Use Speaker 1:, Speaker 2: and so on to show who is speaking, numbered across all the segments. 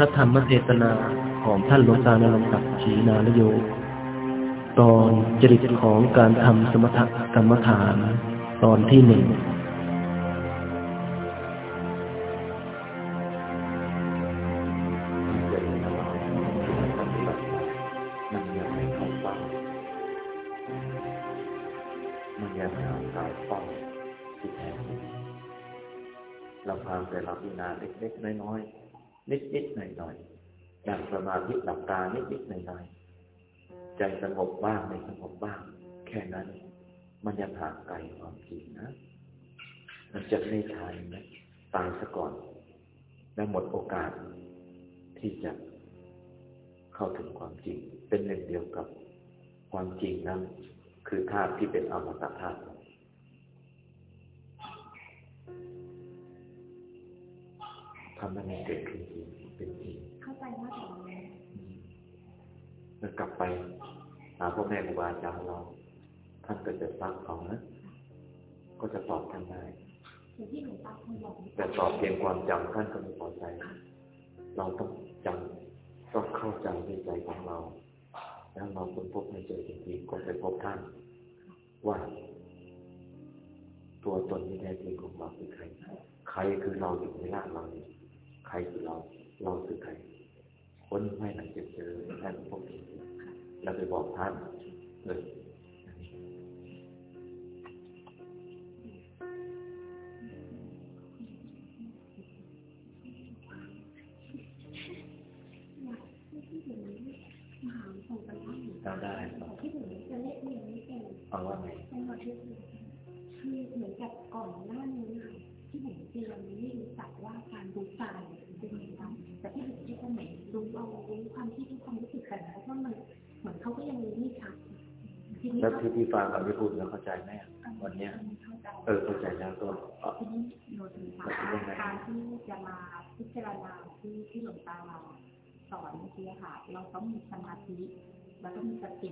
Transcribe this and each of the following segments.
Speaker 1: ระธรรมเทศนาของท่านหลวงตาณรงค์ศักดิ์ชีนานโย ตอนจริตของการทำสมถกรรมฐานตอนที่หนึ่ง
Speaker 2: บ้างไม่สงบบ้าง แค่นั้น มันยังห่างไกลความจริงนะ มันจะไม่ทันนะตายซะก่อน และหมดโอกาสที่จะเข้าถึงความจริง เป็นหนึ่งเดียวกับความจริงนั้น คือธาตุที่เป็นอมตะธาตุทำให้มันเกิดขึ้นจริงเป็นจริง
Speaker 3: เข้าใจมากกว่า
Speaker 2: แล้วกลับไป หาพ่อแม่ครูบาอาจารย์เรา ท่านก็จะฟังเขานะ ก็จะตอบท่านได้แต่ตอบเพียงความจำท่านก็ไม่พอใจ เราต้องจำต้องเข้าใจในใจของเรา แล้วเราค้นพบในใจจริงๆก็ไปพบท่าน ว่า ตัวตนที่แท้จริงของเราคือใคร ใครคือเราอยู่ในร่างเราใครคือเรา เราคือใคร ค้นไม่หนังจะเจอแท่าพบจริงๆ อย่าไปบอกท่านเลย
Speaker 3: ทำ
Speaker 2: ได้
Speaker 3: ที่ผมจะเรานี้
Speaker 2: เอาว่าไง
Speaker 3: คือเหมือนกับก่อนหน้านี้ค่ะที่ผมเตรียมนี่รู้จักว่าการรู้กายเป็นยังไงแต่ที่ผมที่หมันรู้เอารู้ความที่รู้ความรู้สึกแต่ว่ามัน
Speaker 2: แล้วที่พี่ฟังกับพี่พูดแล้วเข้าใจไหมวันเนี้ย
Speaker 3: เอ
Speaker 2: อเข้าใจแล้วก็
Speaker 3: หนูถึงการที่จะมาพิจารณาที่ที่หลวงตาเาสอนเมื่อกี้ค่ะ เราต้องมีสมาธิแล้วก็มีสติ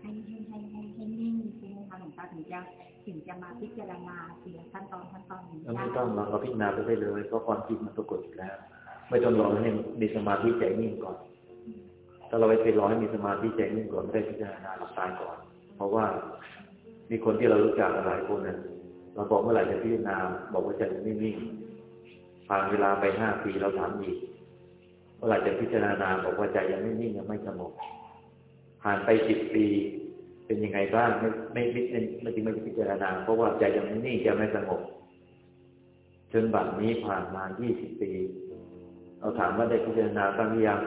Speaker 3: ให้ให้ให้ให้ให้นิ่งใช่ไหมคะหลวงตาถึงจะถึงจะมาพิจารณาเสียขั้นตอนขั้นตอนนี้
Speaker 2: ได้ไม่ต้องเราพิจารณาไปเลยเพราะความคิดมันปรากฏอยู่แล้ว ไม่ต้องรอให้มีสมาธิใจนิ่งก่อน ถ้าเราไปไปรอให้มีสมาธิใจนิ่งก่อนไม่ได้พิจารณาหลับตายก่อน เพราะว่ามีคนที่เรารู้จักหลายคนเนี่ยเราบอกเมื่อไหร่จะพิจารณาบอกว่าจะนิ่งๆผ่านเวลาไปห้าปีเราถามอีกเมื่อไหร่จะพิจารณาบอกว่าใจยังไม่นิ่งยังไม่สงบผ่านไปสิบปีเป็นยังไงบ้าง ไม่ไม่ไม่ไม่จริงไม่พิจารณา เพราะว่าใจยังไม่นิ่งยังไม่สงบจนบัดนี้ผ่านมายี่สิบปี เราถามว่าได้พิจารณาบ้างหรือยัง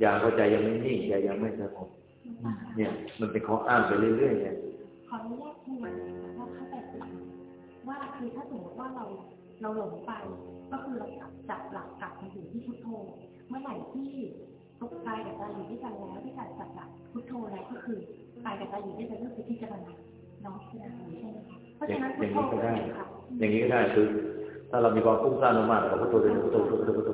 Speaker 2: อย่างข้าใจยังไม่นิ่งใจยังไม่สงบเนี่ย มันเป็นข้ออ้างไปเรื่อยๆเนี่ย
Speaker 3: ขออนุญาตทวนแล้วเข้าใว่าคือถ้าสมมติว่าเราเราหลงไป ก็คือเราจับจับหลักกลับมาอยู่ที่พุทโธเมื่อไหร่ที่ตกใจกับใจอยู่ที่ใจแล้วที่กาจับหลักพุทโธแล้วก็คือตากับใจอยู่ที่ใจก็คือที่จะระงับเนาะใช่ไหมคะเพราะฉะนั้นพุทโธ
Speaker 2: ก็ได้ อย่างนี้ก็ได้คือ ถ้าเรามีความฟุ้งซ่านมากๆเราก็พุทโธเลยพุทโธพุทโธพุทโ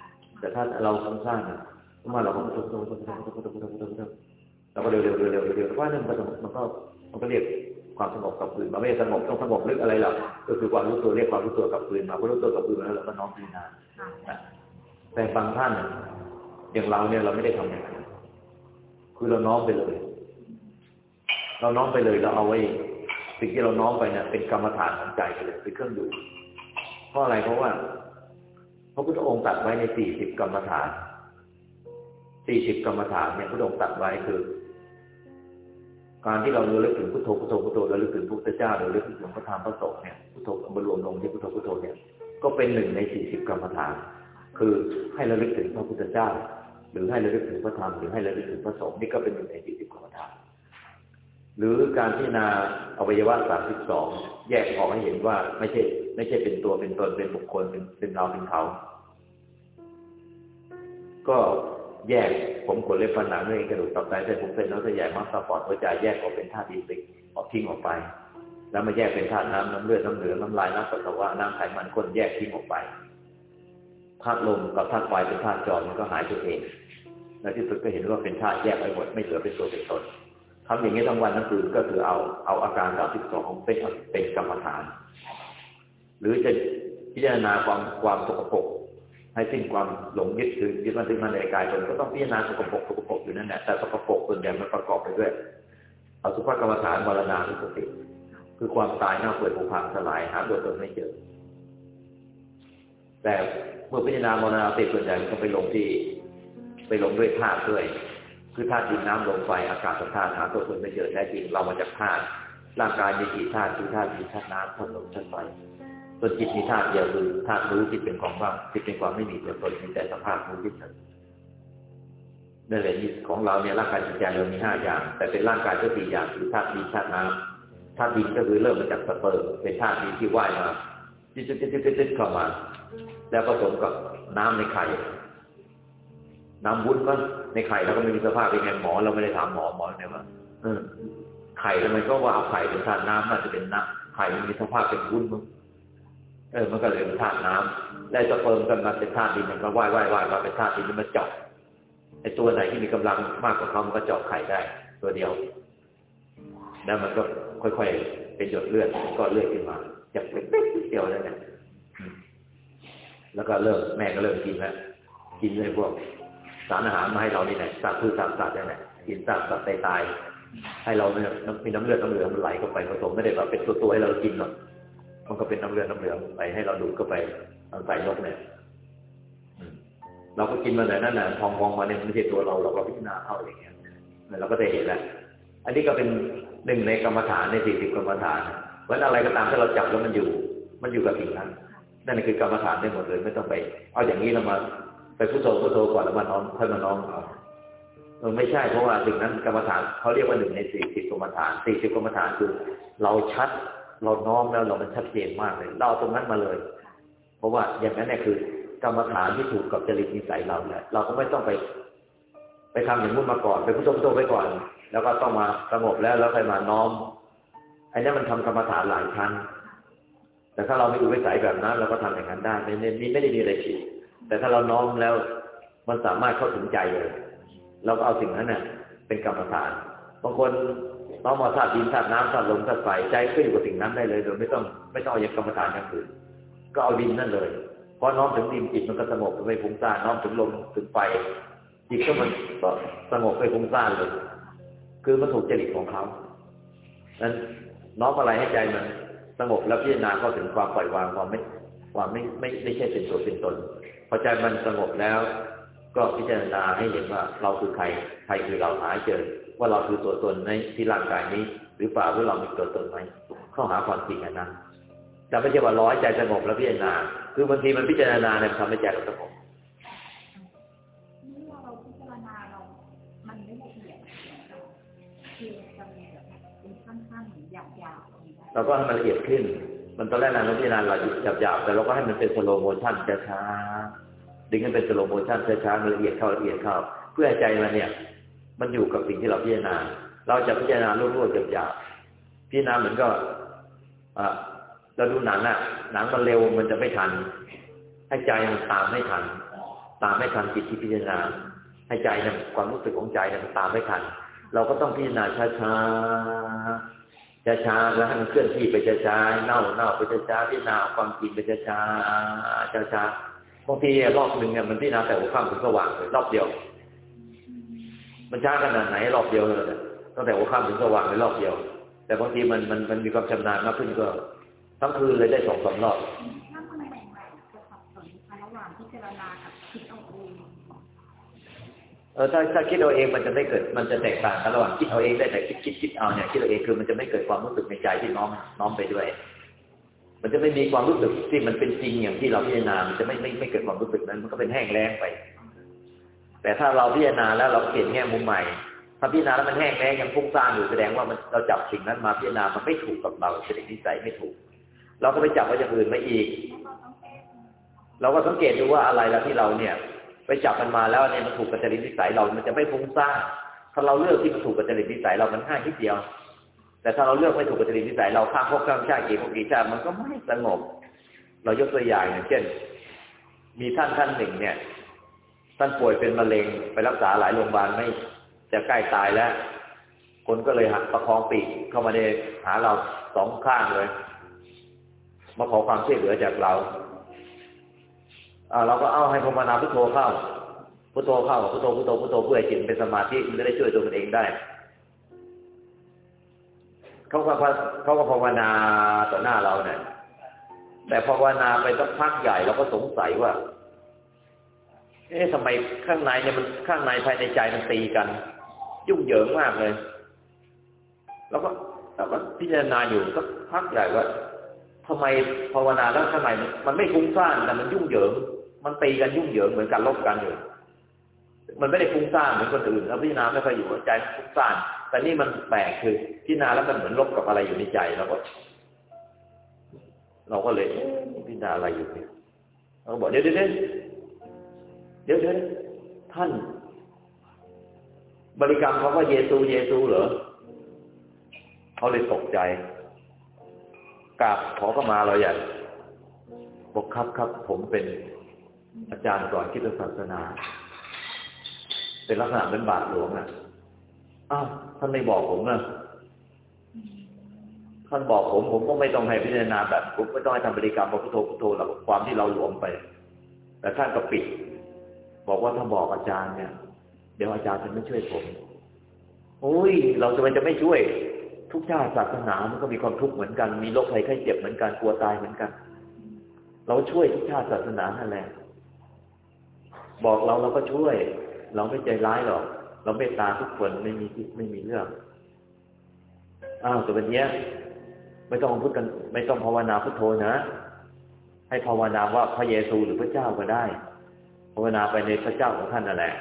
Speaker 2: แล้วก็เร็วเร็วเร็วเร็วเร็วว่านั่นมันก็มันก็มันก็เรียกความสงบกับคืนมาไม่สงบต้องสงบลึกอะไรหรอกก็คือความรู้ตัวเรียกความรู้ตัวกับคืนมาพอรู้ตัวกับคืนมาแล้วเราก็น้อมพิจารณาแต่บางท่านอย่างเราเนี่ยเราไม่ได้ทำอย่างนั้นคือเราน้อมไปเลย เราน้อมไปเลยเราเอาไว้สิ่งที่เราน้อมไปเนี่ยเป็นกรรมฐานของใจไปเลยเป็นเครื่องอยู่เพราะอะไรเพราะว่า พระพุทธองค์ตัดไว้ในสี่สิบกรรมฐานสี่สิบกรรมฐานเนี่ยพระพุทธองค์ตัดไว้คือ การที่เราระลึกถึงพุทโธพุทโธพุทโธระลึกถึงพระพุทธเจ้าระลึกถึงพระธรรมพระสงฆ์เนี่ยพุทโธมารวมลงที่พุทโธพุทโธเนี่ย ก็เป็นหนึ่งในสี่สิบกรรมฐาน คือให้เระลึกถึงพระพุทธเจ้า หรือให้เระลึกถึงพระธรรมหรือให้เระลึกถึงพระสงฆ์นี่ก็เป็นหนึ่งในสี่สิบกรรม หรือการพิจารณาอวัยวะสามสิบสองแยกออกให้เห็นว่าไม่ใช่ ไม่ใช่เป็นตัวเป็นตนเป็นบุคคลเป็นเป็นเราเป็นเขา ก็แยกผมขนเล็บฟันหนังเนื้อเอ็นกระดูกตับไตเส้นผมเส้นน้ำเส้นใหญ่มัสปอร์ตหัวใจแยกออกเป็นธาตุดินไปออกทิ้งออกไป แล้วมาแยกเป็นธาตุน้ำน้ำเลือดน้ำเหลืองน้ำลายน้ำปัสสาวะน้ำไขมันข้นแยกทิ้งออกไปธาตุลมกับธาตุไฟเป็นธาตุจรมันก็หายตัวเองในที่สุดก็เห็นว่าเป็นธาตุแยกไปหมดไม่เหลือเป็นตัวเป็นตน ทำอย่างนี้ทั้งวันทั้งคืนก็คือเอาเอาอาการสามสิบสองเป็นเป็นกรรมฐาน หรือจะพิจารณาความความสกปรกให้สิ้นความหลงยึดถือยึดมันถึงมันในกายตนก็ต้องพิจารณาสกปรกสกปรกอยู่นั่นแหละแต่สกปรกส่วนใหญ่มันประกอบไปด้วยเอาสุภกรรมฐานวรณานุสติ คือความตายเน่าเปื่อยผุพังสลายหาตัวตนไม่เจอ แต่เมื่อพิจารณามรณาสติส่วนใหญ่มันก็ไปลงที่ ไปลงด้วยธาตุด้วย คือธาตุดินน้ำลมไฟอากาศธาตุหาตัวตนไม่เจอแท้จริงเรามาจากธาตุร่างกายมีกี่ธาตุคือธาตุดินธาตุน้ำธาตุลมธาตุไฟส่วนจิตมีธาตุเดียวคือธาตุรู้ที่เป็นของว่างที่เป็นความไม่มีตัวตนมีแต่สภาพรู้ที่เฉยนั่นแหละของเราเนี่ยร่างกายจิตใจเรามีห้าอย่าง แต่เป็นร่างกายก็สี่อย่างคือธาตุดินธาตุน้ำธาตุดินก็คือเริ่มมาจากสเปิร์มเป็นธาตุดินที่ว่ายมาจิ๊ดจิ๊ดจิ๊ดจิ๊ดเข้ามา แล้วผสมกับน้ำในไข่ น้ำวุ้นก็ในไข่เราก็ไม่มีสภาพเป็นไงหมอเราไม่ได้ถามหมอหมอเนี่ยว่าไข่แล้วมันก็ว่าเอาไข่เป็นธาตุน้ำน่าจะเป็นน้ำไข่มันมีสภาพเป็นวุ้นมั้งเออมันก็เลยเป็นธาตุน้ำแล้วสเปิร์มกันมาเป็นธาตุดินมันก็ว่ายว่ายว่ายมาเป็นธาตุดินมันเจาะไอ้ตัวไหนที่มีกำลังมากกว่าเขามันก็เจาะไข่ได้ ตัวเดียว แล้วมันก็ค่อยๆเป็นหยดเลือดก็เลือดขึ้นมาจากเล็กๆเดียวนั่นแหละแล้วก็เริ่มแม่ก็เริ่มกินแล้วกินเลยพวก สารอาหารมาให้เรานี่แหละสัตว์พืชสัตว์สัตว์นี่แหละกินสัตว์สัตว์ตายตายให้เราเนี่ยมีน้ำเลือดน้ำเหลืองมันไหลเข้าไปผสมไม่ได้แบบเป็นตัวตัวให้เรากินหรอกมันก็เป็นน้ำเลือดน้ำเหลืองไปให้เราดูดเข้าไปทาใส่นกเนี่ยเราก็กินมาแต่นั่นแหละทองทองมาเนี่ยไม่ใช่ตัวเราเราเราพิจารณาเข้าอย่างเงี้ยเราก็ได้เห็นแล้วอันนี้ก็เป็นหนึ่งในกรรมฐานในสี่สิบกรรมฐานเพราอะไรก็ตามถ้าเราจับแล้วมันอยู่ มันอยู่กับสิ่งนั้น นั่นคือกรรมฐานได้หมดเลยไม่ต้องไป เอาอย่างนี้เรามา ไปพุทโธพุทโธก่อนแล้วมาน้อมค่อยมาน้อมเอาเออไม่ใช่เพราะว่าสิ่งนั้นกรรมฐานเขาเรียกว่าหนึ่งในสี่สิบกรรมฐานสี่สิบกรรมฐานคือ เราชัดเราน้อมแล้วเรามันชัดเจนมากเลยเราตรงนั้นมาเลย เพราะว่าอย่างนั้นเนี่ยคือ กรรมฐานที่ถูกกับจริตนิสัยเราแหละเราก็ไม่ต้องไป ไปทำอย่างนู้นมาก่อนไปพุทโธพุทโธไปก่อน แล้วก็ต้องมาสงบแล้วแล้วค่อยมาน้อมไอ้นี่มันทำกรรมฐานหลายครั้งแต่ถ้าเราไม่อุปสัยแบบนั้น เราก็ทำอย่างนั้นได้ไม่ไม่ไม่ได้มีอะไรผิด แต่ถ้าเราน้อมแล้ว มันสามารถเข้าถึงใจเลยเราก็เอาสิ่งนั้นเนี่ยเป็นกรรมฐานบางคนน้อมมาธาตุดินธาตุน้ำธาตุลมธาตุไฟใจก็อยู่กับสิ่งนั้นได้เลย โดยไม่ต้องไม่ต้องเอาอย่างกรรมฐานอย่างอื่นก็เอาดินนั่นเลยพอน้อมถึงดินจิตมันก็สงบไม่ฟุ้งซ่านน้อมถึงลมถึงไฟจิตก็มันก็สงบไม่ฟุ้งซ่านเลย คือมันถูกจริตของเขานั้นน้อมอะไรให้ใจมันสงบแล้วพิจารณาเข้าถึงความปล่อยวางความไม่ ความไม่ไม่ไม่ใช่เป็นตัวเป็นตนพอใจมันสงบแล้ว ก็พิจารณาให้เห็นว่าเราคือใคร ใครคือเราหาเจอ ว่าเราคือตัวตนในที่ร่างกายนี้ หรือเปล่าหรือเรามีตัวตนไหมเข้าหาความจริงอันนั้นแต่ไม่ใช่ว่าร้อยใจสงบแล้วพิจารณา คือบางทีมันพิจารณาเนี่ยทำให้ใจเราสงบ
Speaker 3: นี่เราพิจารณาเรามันไม่ละเอียดคือจะมีแบบเป็นขั้นๆเหมือนหยาบๆ
Speaker 2: เราก็ให้มันละเอียดขึ้น มันตอนแรกเราพิจารณาเราหยาบๆแต่เราก็ให้มันเป็น slow motion ช้าๆดึงให้เป็น slow motion ช้าๆมันละเอียดเข้าละเอียดเข้า เพื่อใจมันเนี่ย มันอยู่กับสิ่งที่เราพิจารณา เราจะพิจารณาลวดๆหยาบๆพิจารณาเหมือนก็อ่าเราดูหนังอะหนังมันเร็วมันจะไม่ทัน ให้ใจมันตามไม่ทัน ตามไม่ทันจิตที่พิจารณา ให้ใจเนี่ยความรู้สึกของใจเนี่ยมันตามไม่ทัน เราก็ต้องพิจารณาช้า ๆช้าๆแล้วให้มันเคลื่อนที่ไปช้าๆเน่าเน่าไปช้าๆพิจารณาความจริงไปช้าๆช้าๆบางทีรอบหนึ่งเนี่ยมันพิจารณาแต่หัวค่ำถึงสว่างเลยรอบเดียว มันช้าขนาดไหนรอบเดียวเลยตั้งแต่หัวค่ำถึงสว่างเลยรอบเดียว แต่บางทีมันมันมันมีความชำนาญมากขึ้นก็ทั้งคืนเลยได้สองสามรอบ
Speaker 3: ถ้ามันใหม่ๆจะสับสนคะระหว่างพิจารณากับคิดเอาเอง
Speaker 2: เออถ้าถ้าคิดเอาเองมันจะไม่เกิด มันจะแตกต่างกันระหว่างคิดเอาเองได้แต่คิดคิดคิดเอาเนี่ยคิดเอาเองคือมันจะไม่เกิดความรู้สึกในใจที่น้อมน้อมไปด้วย มันจะไม่มีความรู้สึกที่มันเป็นจริงอย่างที่เราพิจารณา มันจะไม่ไม่ไม่เกิดความรู้สึกนั้น มันก็เป็นแห้งแล้งไป แต่ถ้าเราพิจารณาแล้วเราเปลี่ยนแง่มุมใหม่ ถ้าพิจารณาแล้วมันแห้งแล้งยังฟุ้งซ่านอยู่แสดงว่ามันเราจับสิ่งนั้นมาพิจารณา มันไม่ถูกกับเราเฉลี่ยนิสัยไม่ถูก เราก็ไปจับว่าอย่างอื่นมาอีก เราก็สังเกตดูว่าอะไรแล้วที่เราเนี่ย ไปจับมันมาแล้วเนี่ยมันถูกกับจริตนิสัยเรา มันจะไม่ฟุ้งซ่านถ้าเราเลือกที่มันถูกกับจริตนิสัยเรา มันง่ายทีเดียว แต่ถ้าเราเลือกไม่ถูกกับจริตนิสัยเราข้ามภพข้ามชาติกี่ภพกี่ชาติมันก็ไม่สงบ เรายกตัวอย่างอย่างเช่น มีท่านท่านหนึ่งเนี่ย ท่านป่วยเป็นมะเร็งไปรักษาหลายโรงพยาบาลไม่จะใกล้ตายแล้ว คนก็เลยหักประคองปีกเข้ามาในหาเราสองข้างเลย มาขอความช่วยเหลือจากเรา เราก็เอาให้ภาวนาพุทโธเข้าพุทโธเข้าพุทโธพุทโธพุทโธเพื่อให้จิตเป็นสมาธิมันจะได้ช่วยตัวมันเองได้เขาก็เขาก็ภาวนาต่อหน้าเราเนี่ยแต่ภาวนาไปสักพักใหญ่เราก็สงสัยว่า เอ๊ะทำไมข้างในเนี่ยมันข้างในภายในใจมันตีกัน ยุ่งเหยิงมากเลย แล้วก็แล้วก็พิจารณาอยู่สักพักใหญ่ว่าทำไมภาวนาแล้วข้างในมันไม่ฟุ้งซ่านแต่มันยุ่งเหยิง มันตีกันยุ่งเหยิงเหมือนกันลบกันอยู่ มันไม่ได้ฟุ้งซ่านเหมือนคนอื่นแล้วพิจารณาไม่ค่อยอยู่ใจฟุ้งซ่านแต่นี่มันแปลกคือพิจารณาแล้วมันเหมือนลบกับอะไรอยู่ในใจเราก็ เราก็เลยพิจารณาอะไรอยู่เนี่ยเราก็บอกเดี๋ยวเดี๋ยวเดี๋ยวเดี๋ยวท่าน บริกรรมเขาว่าเยซูเยซูเหรอเขาเลยตกใจกราบขอเข้ามาเราอย่างบอกครับครับผมเป็น อาจารย์สอนคิดศาสนา เป็นลักษณะเป็นบาทหลวงอะอ้าวท่านไม่บอกผมนะท่านบอกผมผมก็ไม่ต้องให้พิจารณาแบบผมไม่ต้องให้ทำบริกรรมพุทโธพุทโธหรอกความที่เราหลวมไป แต่ท่านก็ปิด บอกว่าถ้าบอกอาจารย์เนี่ย เดี๋ยวอาจารย์จะไม่ช่วยผมโอ้ย เราจะมันจะไม่ช่วย ทุกชาติศาสนามันก็มีความทุกข์เหมือนกัน มีโรคภัยไข้เจ็บเหมือนกันกลัวตายเหมือนกัน เราช่วยทุกชาติศาสนานั่นแหละ บอกเราเราก็ช่วย เราไม่ใจร้ายหรอก เราไม่ตาทุกคนไม่มีไม่มีเรื่องอ้าวแต่วันนี้ไม่ต้องพูดกัน ไม่ต้องภาวนาพุทโธนะ ให้ภาวนาว่าพระเยซูหรือพระเจ้าก็ได้ ภาวนาไปในพระเจ้าของท่านนั่นแหละ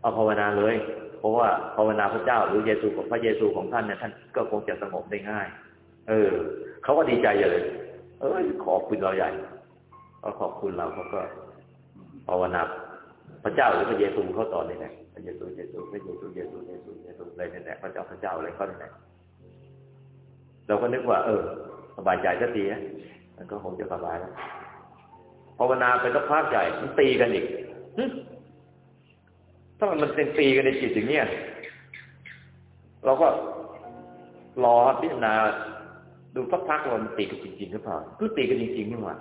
Speaker 2: เอาภาวนาเลย เพราะว่าภาวนาพระเจ้าหรือเยซูของพระเยซูของท่านเนี่ยท่านก็คงจะสงบได้ง่าย เออเขาก็ดีใจเลย เออขอบคุณเราใหญ่ก็ขอบคุณเราเขาก็ภาวนา พระเจ้าหรือพระเยซูเขาตอนี่แหละพระเยซูเยซูพระเยซูเยซูเยซูเยซูอะไรนี่แหละพระเจ้าพระเจ้าอะไรเขาเนี่ยเราก็นึกว่า เออ สบายใจสักทีนะมันก็คงจะสบายแล้วภาวนาไปสักพักใหญ่มันตีกันอีกถ้ามันมันเป็นตีกันในจิตอย่างเนี้ยเราก็รอพิจารณาดูสักพักว่ามันตีกันจริงๆหรือเปล่าคือตีกันจริงๆนี่หว่า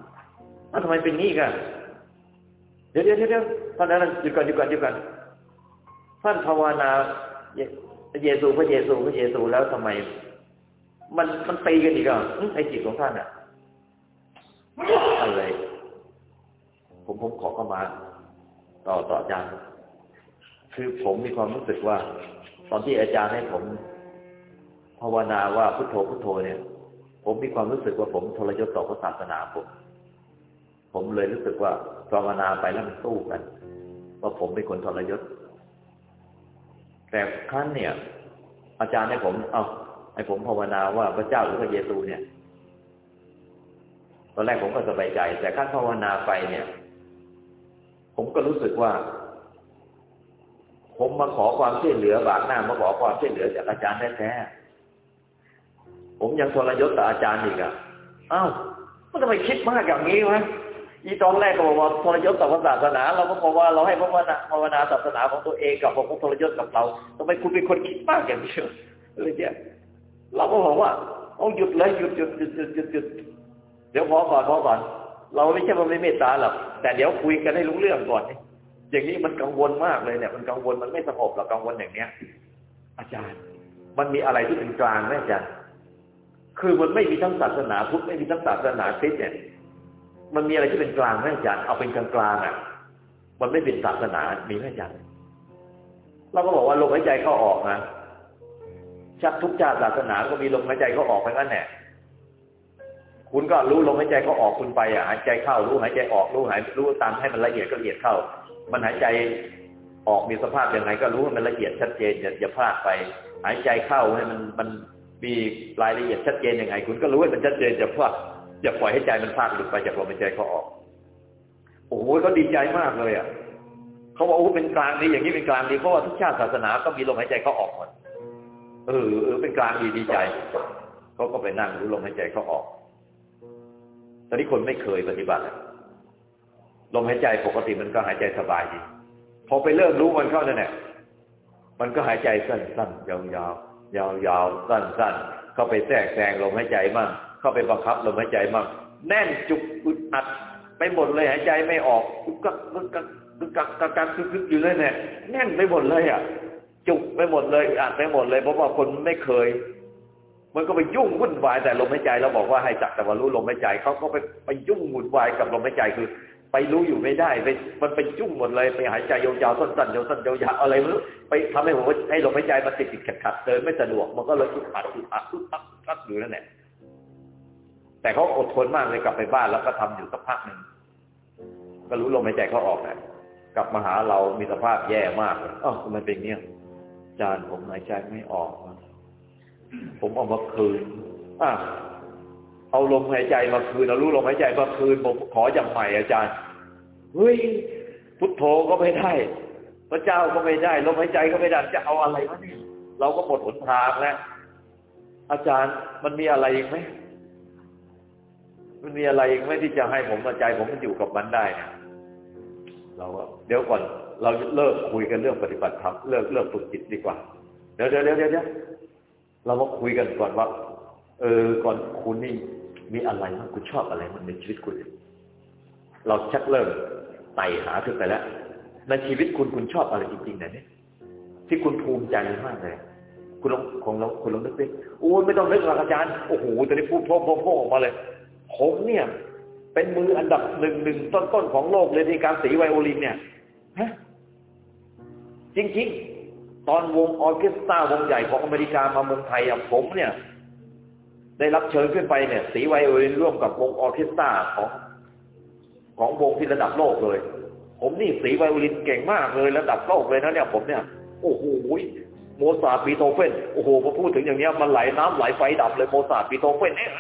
Speaker 2: ทำไมเป็นงี้กัน ดี๋ยวเดี๋ยวเดี๋ยวท่านนั้นหยุดก่อนหยุดก่อนหยุดก่อนท่านภาวนาเยซูพระเยซูพระเยซูแล้วทำไม มันมันตีกันอีกอะไอจิตของท่านอะอะไรผมผมขอเข้ามาต่อต่ออาจารย์ คือผมมีความรู้สึกว่า ตอนที่อาจารย์ให้ผมภาวนาว่าพุทโธพุทโธเนี่ย ผมมีความรู้สึกว่าผมทรยศต่อพระศาสนาผม ผมเลยรู้สึกว่าภาวนาไปแล้วมันสู้กันว่าผมเป็นคนทรยศ แต่ครั้นเนี่ย อาจารย์ให้ผม เอาให้ผมภาวนาว่าพระเจ้าหรือพระเยซูเนี่ย ตอนแรกผมก็สบายใจ แต่ขั้นภาวนาไปเนี่ย ผมก็รู้สึกว่า ผมมาขอความช่วยเหลือบากหน้ามาขอความช่วยเหลือจากอาจารย์แท้ๆผมยังทรยศต่ออาจารย์อีกอะ อ้าวมันทำไมคิดมากอย่างนี้วะ อีตอนแรกก็บอกว่าทรยศต่อศาสนา เราก็บอกว่าเราให้ภาวนาภาวนาศาสนาของตัวเองกับผมทรยศกับเราทำไมคุณเป็นคนคิดมากอย่างนี้เลยเนี่ยเราก็บอกว่าเอาหยุดเลยหยุดหยุดหยุดหยุดหยุดหยุดเดี๋ยวพอก่อนพอก่อน เราไม่ใช่ว่าไม่เมตตาหรอกแต่เดี๋ยวคุยกันให้รู้เรื่องก่อนอย่างนี้มันกังวลมากเลยเนี่ย มันกังวลมันไม่สงบหรอกกังวลอย่างเนี้ย อาจารย์ มันมีอะไรที่เป็นกลางไหมอาจารย์คือมันไม่มีทั้งศาสนาพุทธไม่มีทั้งศาสนาคริสต์เนี่ย มันมีอะไรที่เป็นกลางไหมอาจารย์เอาเป็นกลางกลางอะ มันไม่เป็นศาสนามีไหมอาจารย์เราก็บอกว่าลมหายใจเข้าออกนะชักทุกชาติศาสนาก็มีลมหายใจเข้าออกไปงั้นแหละคุณก็รู้ลมหายใจเขาออกคุณไปอะหายใจเข้ารู้หายใจออกรู้หายรู้ตามให้มันละเอียดก็ละเอียดเข้า มันหายใจออกมีสภาพยังไงก็รู้ให้มันละเอียดชัดเจนอย่าอย่าพลาดไป หายใจเข้าให้มันมันมีรายละเอียดชัดเจนยังไง คุณก็รู้ให้มันชัดเจนอย่าพลาด อย่าปล่อยให้ใจมันพลาดหลุดไปจากลมหายใจเขาออก โอ้โหเขาดีใจมากเลยอะเขาบอกโอ้เป็นกลางดีอย่างนี้เป็นกลางดีเพราะว่าทุกชาติศาสนาก็มีลมหายใจเขาออกหมดเออเออเป็นกลางดีดีใจเขาก็ไปนั่งรู้ลมหายใจเขาออกตอนนี้คนไม่เคยปฏิบัติลมหายใจปกติมันก็หายใจสบายดี พอไปเริ่มรู้มันเข้านั่นแหละมันก็หายใจสั้นๆยาวๆยาวๆสั้นๆเข้าไปแทรกแซงลมหายใจมั่ง เข้าไปบังคับลมหายใจมั่งแน่นจุกอึดอัด ไปหมดเลยหายใจไม่ออกกุกกักกุกกักกุกกักกักกักคึกอยู่เลยเนี่ยแน่นไปหมดเลยอะ จุกไปหมดเลยอัดไปหมดเลยเพราะว่าคนไม่เคย มันก็ไปยุ่งวุ่นวายแต่ลมหายใจเราบอกว่าให้จักแต่ว่ารู้ลมหายใจเขาก็ไปไปยุ่งวุ่นวายกับลมหายใจคือ ไปรู้อยู่ไม่ได้ไปมันไปยุ่งหมดเลยไปหายใจยาวๆสั้นๆยาวสั้นยาวๆอะไรไม่รู้ไปทำให้ผมให้ลมหายใจมันติดติดขัดขัดเดินไม่สะดวกมันก็เลยอึดอัดอึดอัดอึดอัดอัดอยู่นั่นแหละ แต่เขาอดทนมากเลยกลับไปบ้านแล้วก็ทำอยู่สักพักหนึ่งก็รู้ลมหายใจเขาออกแหละกลับมาหาเรามีสภาพแย่มากเลยอ๋อมันเป็นเงี้ยจานผมหายใจไม่ออกผมเอามาคืนอะเอาลมหายใจมาคืนเอารู้ลมหายใจมาคืนผมขออย่างใหม่อาจารย์เฮ้ยพุทโธก็ไม่ได้ พระเจ้าก็ไม่ได้ลมหายใจก็ไม่ได้จะเอาอะไรวะเนี่ยเราก็หมดหนทางแล้วอาจารย์มันมีอะไรอีกไหม มันมีอะไรอีกไหมที่จะให้ผมใจผมมันอยู่กับมันได้เนี่ยเราเดี๋ยวก่อนเราเลิกคุยกันเรื่องปฏิบัติธรรมเลิกเลิกฝึกจิตดีกว่า เดี๋ยวเดี๋ยวเดี๋ยวเดี๋ยวเรามาคุยกันก่อนว่า เออก่อนคุณนี่มีอะไรมั้งคุณชอบอะไรมันในชีวิตคุณ เราชักเริ่มไต่หาขึ้นไปแล้วในชีวิตคุณคุณชอบอะไรจริงๆเนี่ยที่คุณภูมิใจมากเลยคุณลองของเราคุณลองนึกดิโอ้ไม่ต้องนึกหรอกอาจารย์โอ้โหตอนนี้พูดพ่งโพ่งออกมาเลย ผมเนี่ย เป็นมืออันดับหนึ่งหนึ่งต้นๆของโลกเลยในการสีไวโอลินเนี่ยฮะจริงๆ ตอนวงออเคสตราวงใหญ่ของอเมริกามาเมืองไทยอะผมเนี่ย ได้รับเชิญขึ้นไปเนี่ย สีไวโอลินร่วมกับวงออเคสตราของของวงที่ระดับโลกเลย ผมนี่สีไวโอลินเก่งมากเลยระดับโลกเลยนะเนี่ยผมเนี่ย โอ้โห โมซาร์ทบีโธเฟนโอ้โหพอพูดถึงอย่างเนี้ยมันไหลน้ำไหลไฟดับเลยโมซาร์ทบีโธเฟนเอ๊ะ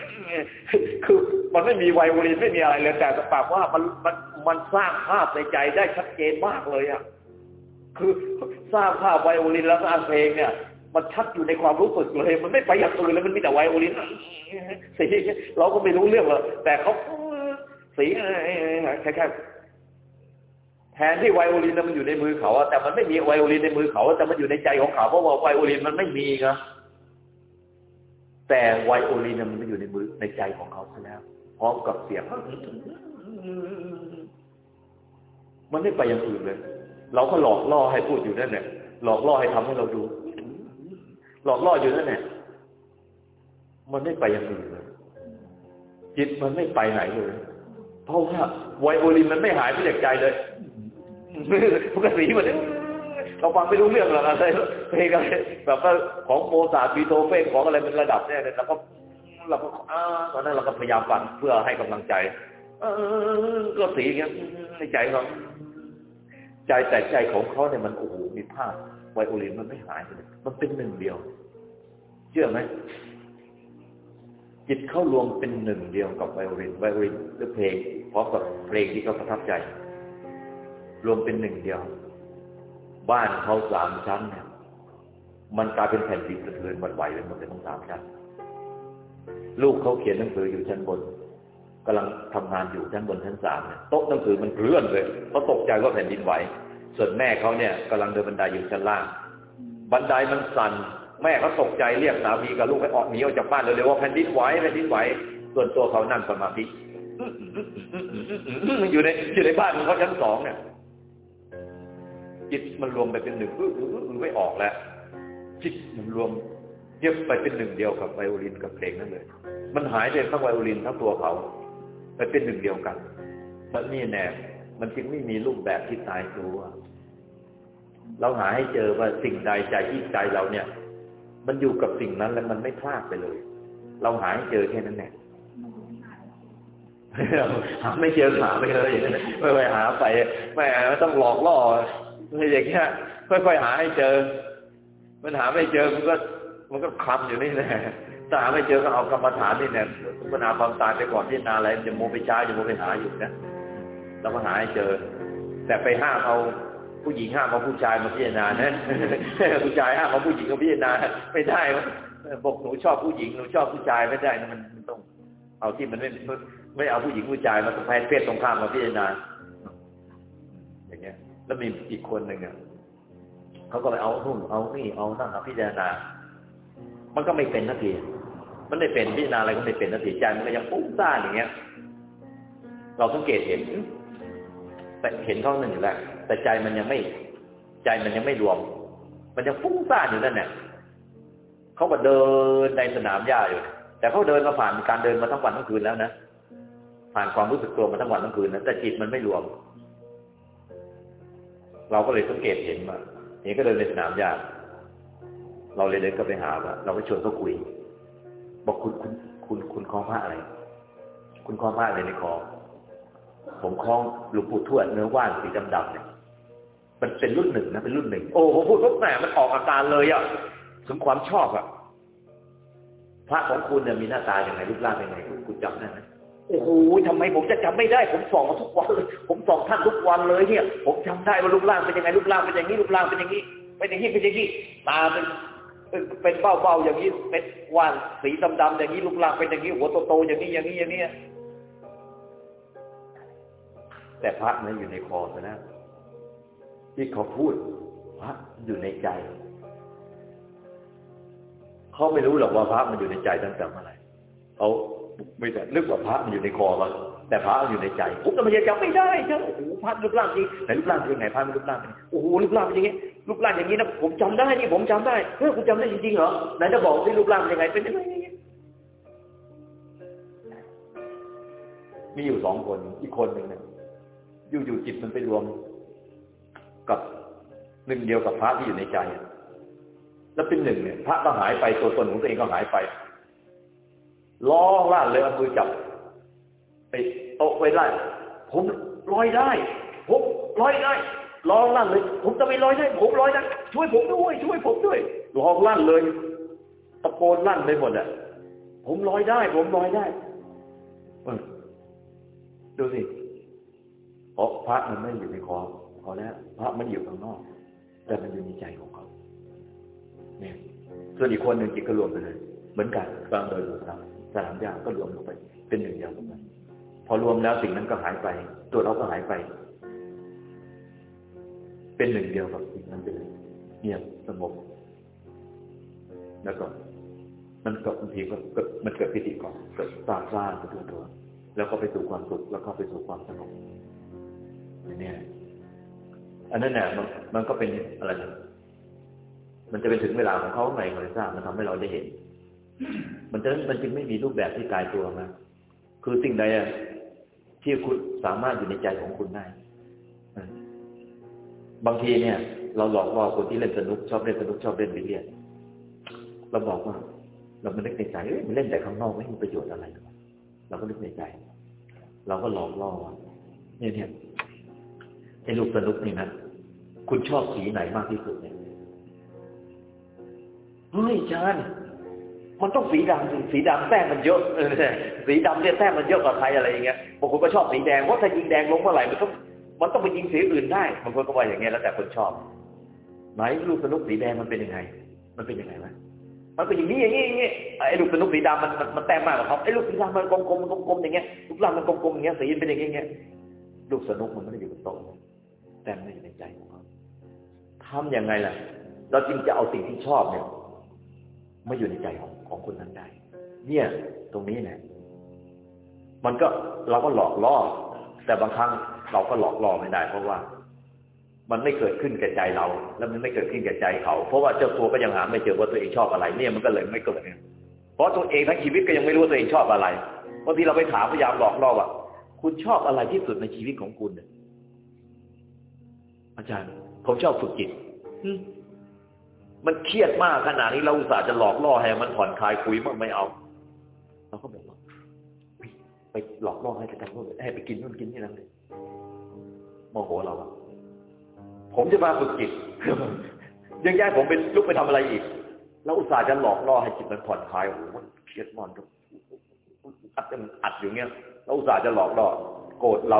Speaker 2: คือมันไม่มีไวโอลินไม่มีอะไรเลยแต่แบบว่ามันมันมันสร้างภาพในใจได้ชัดเจนมากเลยอะคือสร้างภาพไวโอลินแล้วสร้างเพลงเนี่ย มันชัดอยู่ในความรู้สึกเลยมันไม่ไปอย่างอื่นเลยมันมีแต่ไวโอลินสีเราก็ไม่รู้เรื่องหรอกแต่เขาสีแค่แค่ แทนที่ไวโอลินมันอยู่ในมือเขาแต่มันไม่มีไวโอลินในมือเขา แต่มันอยู่ในใจของเขาเพราะว่าไวโอลินมันไม่มีนะแต่ไวโอลินมันอยู่ในมือในใจของเขาซะแล้วพร้อมกับเสียงมันไม่ไปอย่างอื่นเลย เราก็หลอกล่อให้พูดอยู่นั่นแหละหลอกล่อให้ทำให้เราดู หลอกล่ออยู่นั่นแหละมันไม่ไปอย่างอื่นเลยจิตมันไม่ไปไหนเลย เพราะว่าไวโอลินมันไม่หายไปจากใจเลย ปกติมันเราฟังไม่รู้เรื่องหรอกอะไรเพลงอะไรแบบว่าของโมซาร์ทบีโธเฟนของอะไรเป็นระดับเนี่ยเราก็เราก็อ่าตอนนั้นเราก็พยายามฟังเพื่อให้กำลังใจ เออก็สีเงี้ยในใจเขาใจแต่ใจของเขาเนี่ยมันโอ้โหมีภาพไวโอลินมันไม่หายเลยมันเป็นหนึ่งเดียว เชื่อไหมจิตเข้ารวมเป็นหนึ่งเดียวกับไวโอลินไวโอลินหรือเพลงพร้อมกับเพลงที่เขาประทับใจ รวมเป็นหนึ่งเดียว บ้านเขาสามชั้นเนี่ยมันกลายเป็นแผ่นดินสะเทือนวันไหวไปหมดเลยทั้งสามชั้นลูกเขาเขียนหนังสืออยู่ชั้นบนกำลังทำงานอยู่ชั้นบนชั้นสามเนี่ยโต๊ะหนังสือมันเคลื่อนเลยเขาตกใจว่าแผ่นดินไหว ส่วนแม่เขาเนี่ยกำลังเดินบันไดอยู่ชั้นล่าง บันไดมันสั่นแม่เขาตกใจเรียกสามีกับลูกให้ออกหนีออกจากบ้านเร็วๆว่าแผ่นดินไหวแผ่นดินไหว ส่วนตัวเขานั่งสมาธิอยู่ในอยู่ในบ้านของเขาชั้นสองเนี่ย จิตมันรวมไปเป็นหนึ่งอื้ออื้อไม่ออกแล้ว จิตมันรวมเย็บไปเป็นหนึ่งเดียวกับไวโอลินกับเพลงนั่นเลย มันหายไปทั้งไวโอลินทั้งตัวเขาไปเป็นหนึ่งเดียวกันมันนี่แน่มันจึงไม่มีรูปแบบที่ตายตัวเราหาให้เจอว่าสิ่งใดใจที่ใจเราเนี่ย มันอยู่กับสิ่งนั้นแล้วมันไม่พลาดไปเลย เราหาให้เจอแค่นั้นแหละหาไม่เจอหาไม่เลยไม่ไปหาไปไม่ต้องหลอกล่อ อะไรอย่างเงี้ยค่อยๆหาให้เจอ มันหาไม่เจอมันก็ มันก็คลำอยู่นี่แหละถ้าหาไม่เจอก็เอากรรมฐานนี่เนี่ยปัญหาความตายไปก่อนที่นาอะไรจะโมไปช้าจะโมไปหาอยู่นะเราก็หาให้เจอ แต่ไปห้ามเอาผู้หญิงห้ามเอาผู้ชายมาพิจารณานะผู้ชายห้ามเอาผู้หญิงมาพิจารณาไม่ได้บอกหนูชอบผู้หญิงหนูชอบผู้ชายไม่ได้นะมันมันต้องเอาที่มันไม่ไม่เอาผู้หญิงผู้ชายมาแพนเพศตรงข้ามมาพิจารณา แล้วมีอีกคนหนึ่งอะเขาก็ไปเอานู่นเอานี่เอานั่นเอาพิจารณา มันก็ไม่เป็นนาทีมันไม่เป็นพิจารณาอะไรก็ไม่เป็นนาทีใจมันก็ยังปุ้งซ่านอย่างเงี้ย เราสังเกตเห็นแต่เห็นเขาหนึ่งอยู่แล้วแต่ใจมันยังไม่ ใจมันยังไม่รวม มันยังฟุ้งซ่านอยู่นั่นแหละเขาก็เดินในสนามหญ้าอยู่ แต่เขาเดินมาผ่านการเดินมาทั้งวันทั้งคืนแล้วนะผ่านความรู้สึกตัวมาทั้งวันทั้งคืนนะแต่จิตมันไม่รวม เราก็เลยสังเกตเห็นว่าเห็นก็เดินในสนามหญ้าเราเลยเดินก็ไปหาว่าเราก็ชวนเขาคุย บอกคุณคุณคุณคุณคล้องผ้าอะไร คุณคล้องผ้าอะไรในคอผมคล้องหลวงปู่ทวดเนื้อว่านสีดำๆเนี่ยมันเป็นรุ่นหนึ่งนะเป็นรุ่นหนึ่ง โอ้ผมพูดปุ๊บแหมมันออกอาการเลยอะสมความชอบอะพระของคุณเนี่ยมีหน้าตาอย่างไรรูปร่างเป็นไงคุณคุณจำได้ไหม โอ้โหทำไมผมจะจำไม่ได้ ผมส่องมาทุกวันเลย ผมส่องท่านทุกวันเลยเนี่ย ผมจำได้ว่ารูปร่างเป็นยังไงรูปร่างเป็นอย่างนี้รูปร่างเป็นอย่างนี้เป็นอย่างนี้เป็นอย่างนี้ตาเป็นเป็นเบ้าๆอย่างนี้เป็นว่านสีดำๆอย่างนี้รูปร่างเป็นอย่างนี้หัวโตๆอย่างนี้อย่างนี้อย่างนี้แต่พระนั้นอยู่ในคอซะนะ ที่เขาพูดพระอยู่ในใจเขาไม่รู้หรอกว่าพระมันอยู่ในใจตั้งแต่เมื่อไหร่เขา ไม่แต่นึกว่าพระมันอยู่ในคอมันแต่พระอยู่ในใจผมก็ไม่ยังจำไม่ได้ใช่โอ้โหพระรูปร่างจริงไหนรูปร่างเป็นยังไงพระมันรูปร่างเป็นโอ้โหรูปร่างเป็นอย่างนี้รูปร่างอย่างนี้นะผมจำได้นี่ผมจำได้เฮ้ยคุณจำได้จริงๆเหรอไหนจะบอกที่รูปร่างเป็นยังไงเป็นยังไงมีอยู่สองคนอีกคนหนึ่งเนี่ยอยู่ๆจิตมันไปรวม กับหนึ่งเดียวกับพระที่อยู่ในใจแล้วเป็นหนึ่งเนี่ยพระก็หายไปตัวตนของตัวเองก็หายไป ล้อล่าเลยเอามือจับไปโต๊ะไว้ได้ผมลอยได้ ผมลอยได้ลองลั่นเลย ผมจะไม่ลอยได้ ผมลอยได้ช่วยผมด้วย ช่วยผมด้วยลองลั่นเลย ตะโกนลั่นไปหมดอะผมลอยได้ ผมลอยได้ดูสิเพราะพระมันไม่อยู่ในคอพอแล้ว พระมันอยู่ข้างนอก แต่มันอยู่ในใจของเขาเนี่ยส่วนอีกคนหนึ่งจิตก็รวมไปเลย เหมือนกันกลางโดยรวม สามยาก็รวมลงไป เป็นหนึ่งเดียวกันพอรวมแล้วสิ่งนั้นก็หายไป ตัวเราก็หายไป เป็นหนึ่งเดียวกับสิ่งนั้นไปเลยเงียบสงบแล้วก็ มันก็บางทีก็มันเกิดปิติก่อนเกิดตาซ่าไปตัวตัวแล้วก็ไปสู่ความสุขแล้วก็ไปสู่ความสงบเนี่ยอันนั้นเนี่ยมันมันก็เป็นอะไร มันจะเป็นถึงเวลาของเขาไหนก็ไม่ทราบมันทำให้เราได้เห็น มันจะมันจึงไม่มีรูปแบบที่กายตัวมาคือสิ่งใดอะที่คุณสามารถอยู่ในใจของคุณได้บางทีเนี่ย เราหลอกล่อคนที่เล่นสนุก ชอบเล่นสนุกชอบเล่นบิเลียนเราบอกว่า เราไม่นึกในใจเอ้ยมันเล่นแต่ข้างนอกไม่มีประโยชน์อะไรเราก็นึกในใจ เราก็หลอกล่อว่าเนี่ยเนี่ยไอ้ลูกสนุกนี่นะคุณชอบสีไหนมากที่สุดเนี่ยเฮ้ยจาน มันต้องสีดำสีดำแต้มมันเยอะสีดำเนี่ยแต้มมันเยอะกว่าใครอะไรอย่างเงี้ยบางคนก็ชอบสีแดงเพราะถ้ายิงแดงลงเมื่อไหร่มันต้องมันต้องไปยิงสีอื่นได้บางคนก็ว่าอย่างเงี้ยแล้วแต่คนชอบไหนลูกสนุกสีแดงมันเป็นยังไง มันเป็นยังไงวะมันเป็นอย่างนี้อย่างนี้อย่างนี้ไอ้ลูกสนุกสีดำมันมันแต้มมากกว่าเขาไอ้ลูกสีดำมันกลมๆมันกลมๆอย่างเงี้ยลูกลำมันกลมๆอย่างเงี้ยสีเป็นอย่างเงี้ยลูกสนุกมันไม่ได้อยู่บนโต๊ะแต่ไม่อยู่ในใจของเขาทำยังไงล่ะ เราจึงจะเอาสิ่งที่ชอบเนี่ย ไม่อยู่ในใจของของคนนั้นได้ เนี่ยตรงนี้เนี่ยมันก็เราก็หลอกล่อ แต่บางครั้งเราก็หลอกล่อไม่ได้ เพราะว่า มันไม่เกิดขึ้นแก่ใจเรา แล้วมันไม่เกิดขึ้นแก่ใจเขา เพราะว่าเจ้าตัวก็ยังหาไม่เจอว่าตัวเองชอบอะไร เนี่ยมันก็เลยไม่เกิดเนี่ยเพราะตัวเองทั้งชีวิตก็ยังไม่รู้ว่าตัวเองชอบอะไรบางทีเราไปถามพยายามหลอกล่อว่าคุณชอบอะไรที่สุดในชีวิตของคุณอาจารย์ ผมชอบฝึกจิต มันเครียดมากขนาดนี้เราอุตส่าห์จะหลอกล่อให้มันผ่อนคลายคุยมันไม่เอาเราก็บอกว่าไปหลอกล่อให้ไปทำนู่นให้ไปกินนู่นกินนี่นั่นเลยโมโหเราอะผมจะมาฝึกจิตยังแย่ผมเป็นลุกไปทำอะไรอีกเราอุตส่าห์จะหลอกล่อให้จิตมันผ่อนคลายโอ้โหมันเครียดมันอัดมันอัดอยู่เงี้ยเราอุตส่าห์จะหลอกล่อโกรธเรา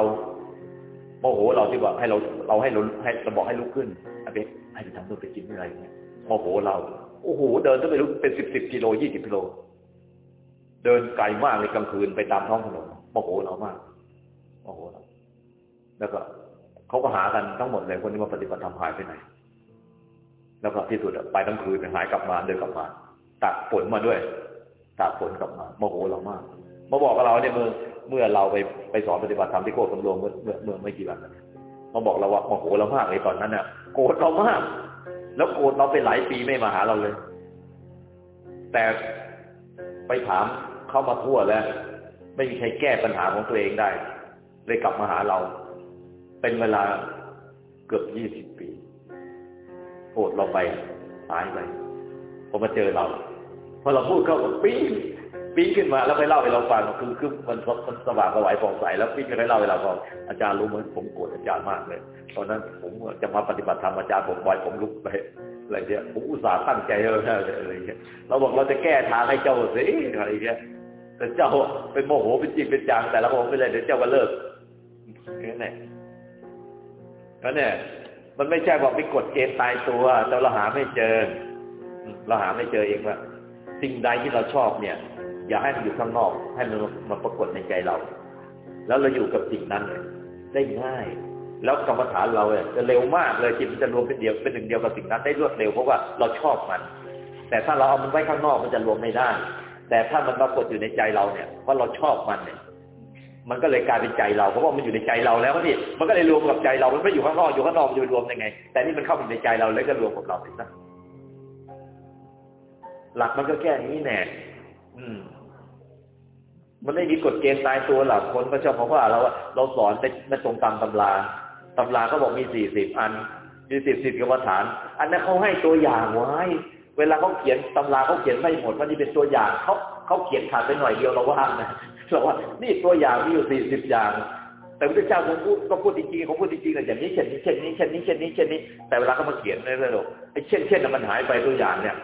Speaker 2: โมโหเราที่ว่าให้เราเราให้เราให้เราบอกให้ลุกขึ้นอาเบให้ไปทำตัวไปกินอะไรเงี้ย โมโหเรา โอ้โห เดินต้องไปลุกเป็นสิบสิบกิโลยี่สิบกิโล เดินไกลมากเลยกลางคืนไปตามท้องถนนโมโหเรามากโมโหเรา แล้วก็เขาก็หากันทั้งหมดเลยคนที่มาปฏิบัติธรรมหายไปไหน แล้วก็ที่สุดไปทั้งคืนหายกลับมาเดินกลับมาตักฝนมาด้วยตักฝนกลับมาโมโหเรามาก มาบอกกับเราเนี่ยเมื่อเมื่อเราไปไปสอนปฏิบัติธรรมที่โคกสำรงเมื่อเมื่อเมื่อไม่กี่วันมาบอกเราว่าโมโหเรามากเลยตอนนั้นน่ะ โกรธเรามาก แล้วโกรธเราไปหลายปีไม่มาหาเราเลย แต่ไปถามเข้ามาทั่วแล้ว ไม่มีใครแก้ปัญหาของตัวเองได้ เลยกลับมาหาเรา เป็นเวลาเกือบยี่สิบปีโกรธเราไปหายไปพอมาเจอเราพอเราพูดเข้าปี๊ ปี๊ขึ้นมาแล้วไปเล่าให้เราฟังคือคือมันมันสว่างสวายผ่องใสแล้วปี๊ก็ได้เล่าให้เราฟังอาจารย์รู้ไหมผมโกรธอาจารย์มากเลยตอนนั้นผมจะมาปฏิบัติธรรมอาจารย์ผมบอยผมลุกไปอะไรเงี้ยผมอุตส่าห์ตั้งใจเลยอะไรเงี้ยเราบอกเราจะแก้ทางให้เจ้าสิอะไรเงี้ยแต่เจ้าเป็นโมโหเป็นจริงเป็นจังแต่ละคนไม่เลยเดี๋ยวเจ้าก็เลิกแค่นั้นก็เนี่ยมันไม่ใช่บอกมีกฎเกณฑ์ตายตัวแต่เราหาไม่เจอ เราหาไม่เจอเองว่าสิ่งใดที่เราชอบเนี่ย อย่าให้มันอยู่ข้างนอก ให้มันมาปรากฏในใจเรา แล้วเราอยู่กับสิ่งนั้นได้ง่าย แล้วกรรมฐานเราเนี่ยจะเร็วมากเลยจิตมันจะรวมเป็นเดียวเป็นหนึ่งเดียวกับสิ่งนั้นได้รวดเร็วเพราะว่าเราชอบมัน แต่ถ้าเราเอามันไว้ข้างนอกมันจะรวมไม่ได้ แต่ถ้ามันปรากฏอยู่ในใจเราเนี่ยว่าะเราชอบมันเนี่ย มันก็เลยกลายเป็นใจเราเพราะว่ามันอยู่ในใจเราแล้วนี่มันก็เลยรวมกับใจเรา มันไม่อยู่ข้างนอกอยู่ข้างนอกมันจะรวมยังไง แต่นี่มันเข้าอยู่ในใจเราแล้วก็รวมกับเราสินะหลักมันก็แค่นี้แน่อืม มันไม่มีกฎเกณฑ์ตายตัวหลักคนก็ชอบเพราะว่าเราเราสอนไม่ตรงตามตำราตำราก็บอกมีสี่สิบอันมีสิบสิบกรรมฐาน อันนั้นเขาให้ตัวอย่างไว้ เวลาเขาเขียนตำราเขาเขียนไม่หมดว่านี่เป็นตัวอย่างเขาเขาเขียนขาดไปหน่อยเดียวเราว่านะเราว่านี่ตัวอย่างมีอยู่สี่สิบอย่าง แต่พระเจ้าคงพูดก็พูดจริงๆเขาพูดจริงๆอย่างนี้เช่นนี้เช่นนี้เช่นนี้เช่นนี้เช่นนี้ แต่เวลาเขามาเขียนในรื่องไอ้เช่นเช่นมันหายไปตัวอย่างเนี่ย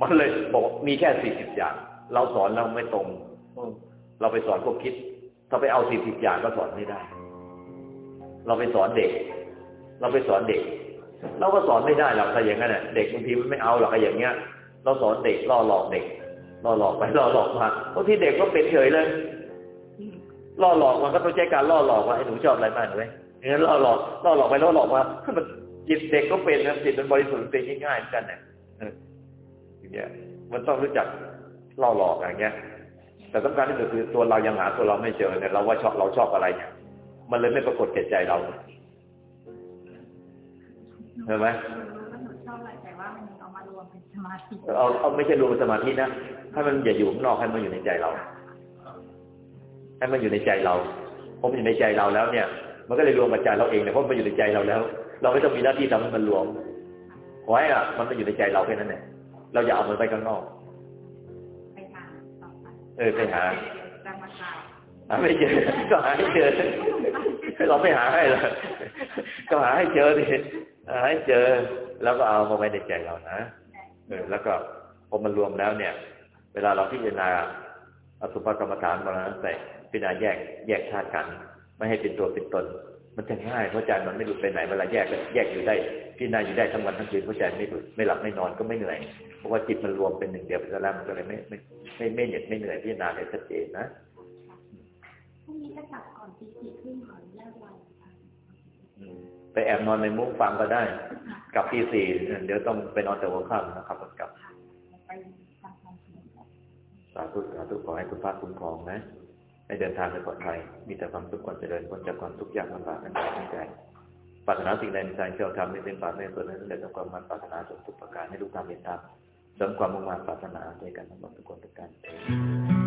Speaker 2: มันเลยบอกมีแค่สี่สิบอย่าง เราสอนเราไม่ตรง เราไปสอนพวกคิด ถ้าไปเอาสี่สิบอย่างก็สอนไม่ได้ เราไปสอนเด็ก เราไปสอนเด็ก เราก็สอนไม่ได้หรอกแต่อย่างนั้นเด็กบางทีมันไม่เอาหรอกอย่างเงี้ย เราสอนเด็กล่อหลอกเด็กล่อหลอกไปล่อหลอกมาบางทีเด็กก็เป็นเฉยเลยล่อหลอกมันก็ต้องใช้การล่อหลอกว่าไอ้หนูชอบอะไรมากหนูไหมงั้นล่อหลอกล่อหลอกไปล่อหลอกมามันจิตเด็กก็เป็นนะจิตมันบริสุทธิ์เป็นง่ายๆเหมือนกันเนี่ยอย่างเงี้ยมันต้องรู้จักล่อหลอกอย่างเงี้ย แต่สำคัญที่สุดคือตัวเรายังหาตัวเราไม่เจอเนี่ยเราว่าชอบเราชอบอะไรเนี่ยมันเลยไม่ปรากฏแก่ใจเราเห็นไหม
Speaker 3: เอามารวมเป็นสมา
Speaker 2: เอาไม่ใช่รวมเป็นสมาธินะให้มันอย่าอยู่ข้างนอกให้มันอยู่ในใจเรา ให้มันอยู่ในใจเราพอมันอยู่ในใจเราแล้วเนี่ย มันก็เลยรวมกับใจเราเองเนี่ยเพราะมันอยู่ในใจเราแล้ว เราไม่ต้องมีหน้าที่ทำให้มันรวมขอให้อะมันมาอยู่ในใจเราแค่นั้นแหละเราอย่าเอามันไปข้างนอก เออไปหาหาไม่เจอ ก็หาให้เจอเราไม่หาให้หรอกก็หาให้เจอดิหาให้เจอ แล้วก็เอามาไว้ในใจเรานะเออแล้วก็พอมันรวมแล้วเนี่ย เวลาเราพิจารณาอสุภกรรมฐานมาแล้วแต่พิจารณาแยกแยกธาตุกัน ไม่ให้เป็นตัวเป็นตน มันจะง่ายเพราะใจมันไม่หลุดไปไหนเวลาแยกก็แยกอยู่ได้พิจารณาอยู่ได้ทั้งวันทั้งคืนเพราะใจไม่หลุดไม่หลับไม่นอนก็ไม่เหนื่อยเพราะว่าจิตมันรวมเป็นหนึ่งเดียวไปแล้วมันก็เลยไม่ไม่ไม่ไม่เหน็ดไม่เหนื่อยพิจารณาได้ชัดเจนนะ
Speaker 3: พรุ่งนี้จะกลับก่อนตีสี่ครึ่งขออนุญาตวันค่ะ
Speaker 2: อืมไปแอบนอนในมุ้งฟังก็ได้ กลับที่สี่เดี๋ยวต้องไปนอนแต่หัวค่ำนะครับกลับ
Speaker 3: ไปทำความสงบ
Speaker 2: สาธุสาธุขอให้คุณพระคุ้มครองนะ ให้เดินทางไปปลอดภัย มีแต่ความสุขความเจริญพ้นจากความทุกข์ยากลำบากทั้งกายทั้งใจปรารถนาสิ่งใดในใจเชื่อทำไม่เป็นบาปไม่ส่วนนั้นเลยต้องความมันปรารถนาสมทุกประการให้ลูกทำเห็นตามสริมความมุ่งมั่นปรารถนาด้วยกันทั้งหมดทุกคนทุกการ